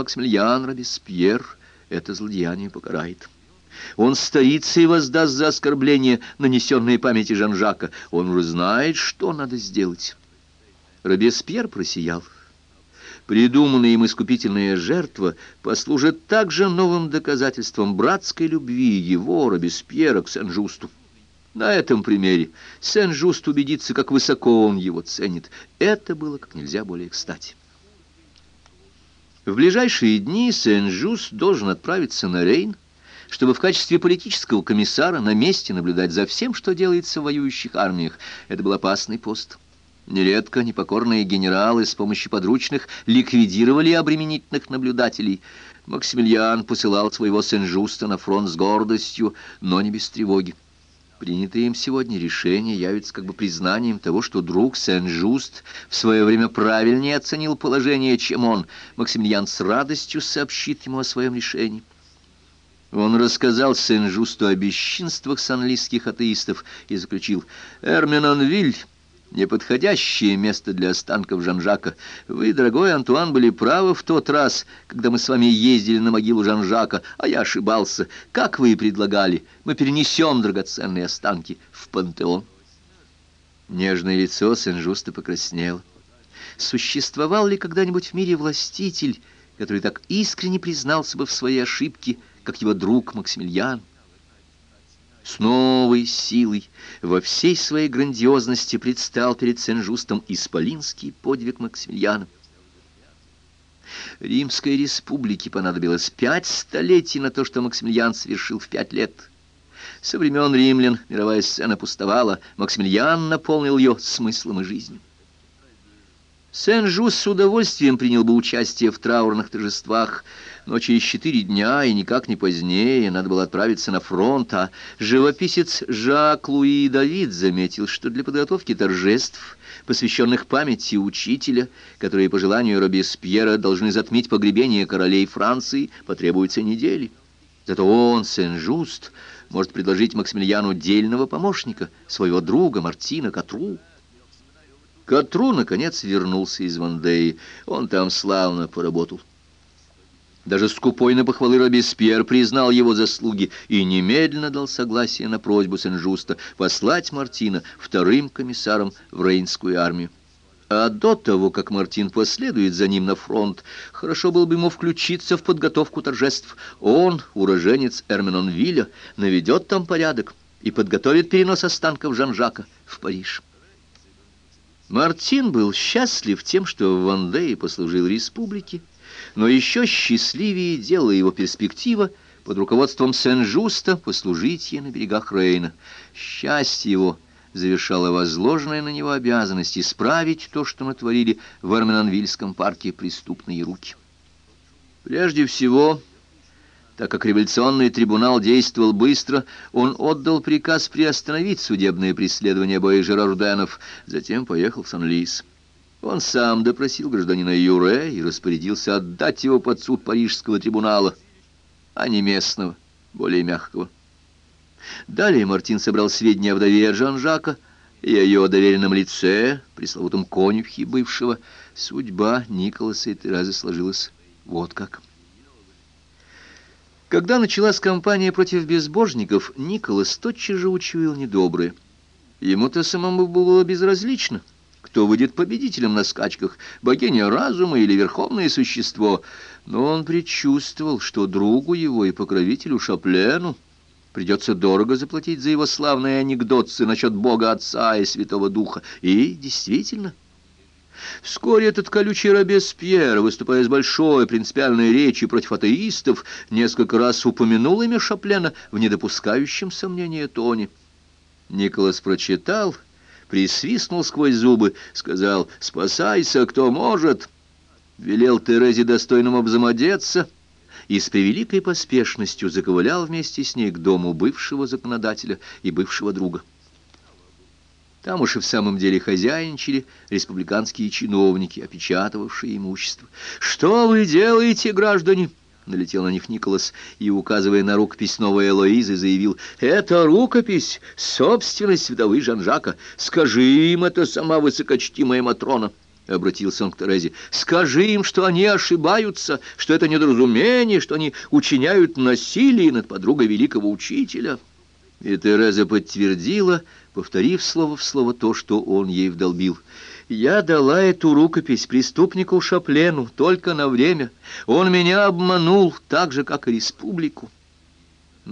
Максимилиан Робеспьер это злодеяние покарает. Он стоится и воздаст за оскорбление, нанесенное памяти Жан-Жака. Он уже знает, что надо сделать. Робеспьер просиял. Придуманная им искупительная жертва послужит также новым доказательством братской любви его, Робеспьера, к Сен-Жусту. На этом примере Сен-Жуст убедится, как высоко он его ценит. Это было как нельзя более кстати. В ближайшие дни Сен-Жуст должен отправиться на Рейн, чтобы в качестве политического комиссара на месте наблюдать за всем, что делается в воюющих армиях. Это был опасный пост. Нередко непокорные генералы с помощью подручных ликвидировали обременительных наблюдателей. Максимилиан посылал своего Сен-Жуста на фронт с гордостью, но не без тревоги. Принятое им сегодня решение явится как бы признанием того, что друг Сен-Жуст в свое время правильнее оценил положение, чем он. Максимилиан с радостью сообщит ему о своем решении. Он рассказал Сен-Жусту о бесчинствах санлийских атеистов и заключил «Эрменонвиль» — неподходящее место для останков Жан-Жака. Вы, дорогой Антуан, были правы в тот раз, когда мы с вами ездили на могилу Жан-Жака, а я ошибался. Как вы и предлагали, мы перенесем драгоценные останки в пантеон». Нежное лицо Сен-Жуста покраснело. Существовал ли когда-нибудь в мире властитель, который так искренне признался бы в своей ошибке, — как его друг Максимилиан. С новой силой во всей своей грандиозности предстал перед Сен-Жустом исполинский подвиг Максимилиана. Римской республике понадобилось пять столетий на то, что Максимилиан совершил в пять лет. Со времен римлян мировая сцена пустовала, Максимилиан наполнил ее смыслом и жизнью. Сен-Жус с удовольствием принял бы участие в траурных торжествах, но через четыре дня и никак не позднее надо было отправиться на фронт, а живописец Жак Луи Давид заметил, что для подготовки торжеств, посвященных памяти учителя, которые по желанию Робеспьера должны затмить погребение королей Франции, потребуется недели. Зато он, Сен-Жуст, может предложить Максимилиану дельного помощника, своего друга Мартина Катру. Катру, наконец, вернулся из Вандеи. Он там славно поработал. Даже скупой на похвалы Робеспьер признал его заслуги и немедленно дал согласие на просьбу Сен-Жуста послать Мартина вторым комиссаром в Рейнскую армию. А до того, как Мартин последует за ним на фронт, хорошо было бы ему включиться в подготовку торжеств. Он, уроженец Эрменонвилля, наведет там порядок и подготовит перенос останков Жан-Жака в Париж. Мартин был счастлив тем, что в Вандее послужил республике, но еще счастливее делала его перспектива под руководством Сен-Жуста послужить ей на берегах Рейна. Счастье его завершало возложенное на него обязанность исправить то, что натворили в Арменонвильском парке преступные руки. Прежде всего, так как революционный трибунал действовал быстро, он отдал приказ приостановить судебное преследование Боэжера Руденов, затем поехал в Сан-Лис. Он сам допросил гражданина Юре и распорядился отдать его под суд Парижского трибунала, а не местного, более мягкого. Далее Мартин собрал сведения о вдове Жан-Жака и о ее доверенном лице, пресловутом конюхе бывшего. Судьба Николаса и Терезы сложилась вот как. Когда началась кампания против безбожников, Николас тотчас же учуял недоброе. Ему-то самому было безразлично — кто выйдет победителем на скачках, богиня разума или верховное существо. Но он предчувствовал, что другу его и покровителю Шаплену придется дорого заплатить за его славные анекдотцы насчет Бога Отца и Святого Духа. И действительно... Вскоре этот колючий Робеспьер, выступая с большой принципиальной речью против атеистов, несколько раз упомянул имя Шаплена в недопускающем сомнения тоне. Николас прочитал присвистнул сквозь зубы, сказал «Спасайся, кто может!» Велел Терезе достойным обзамодеться и с превеликой поспешностью заковылял вместе с ней к дому бывшего законодателя и бывшего друга. Там уж и в самом деле хозяйничали республиканские чиновники, опечатывавшие имущество. «Что вы делаете, граждане?» Налетел на них Николас и, указывая на рукопись новой Элоизы, заявил, «Это рукопись, собственность вдовы Жан-Жака. Скажи им это сама высокочтимая Матрона». обратился он к Терезе. «Скажи им, что они ошибаются, что это недоразумение, что они учиняют насилие над подругой великого учителя». И Тереза подтвердила, повторив слово в слово то, что он ей вдолбил. «Я дала эту рукопись преступнику Шаплену только на время. Он меня обманул, так же, как и республику».